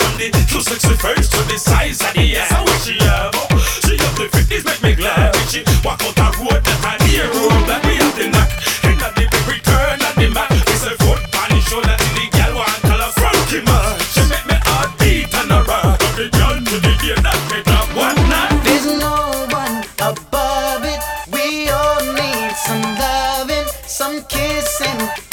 From the two sexy 261st to the size of the ass. I wish she have She have the fitness make me glad. When she walk out the road that I near road That me have the knock And that the big return at the mat. It's a foot on his shoulder To the gal one call a funky man She make me heart beat and a rock From the gun to the day that me drop one night There's no one above it. We all need some loving, some kissing.